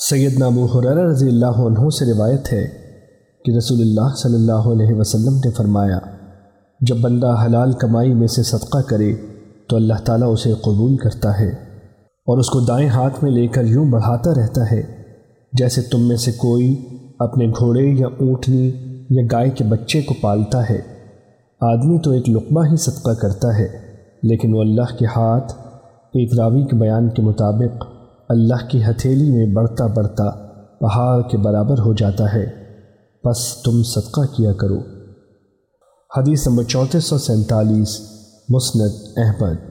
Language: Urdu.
سیدنا ابو حریر رضی اللہ عنہ سے روایت ہے کہ رسول اللہ صلی اللہ علیہ وسلم نے فرمایا، جب بندہ حلال کمائی میں سے صدقہ کرے تو اللہ تعالیٰ اسے قبول کرتا ہے اور اس کو دائیں ہاتھ میں لے کر یوں بڑھاتا رہتا ہے جیسے تم میں سے کوئی اپنے گھوڑے یا اونٹنی یا گائے کے بچے کو پالتا ہے۔ آدمی تو ایک لقمہ ہی صدقہ کرتا ہے، لیکن وہ اللہ کے ہاتھ ایک راوی کے بیان کے مطابق اللہ کی ہتھیلی میں بڑھتا بڑھتا پہاڑ کے برابر ہو جاتا ہے۔ بس تم صدقہ کیا کرو۔ حدیث نمبر چونتیس سو سینتالیس، مسند احمد۔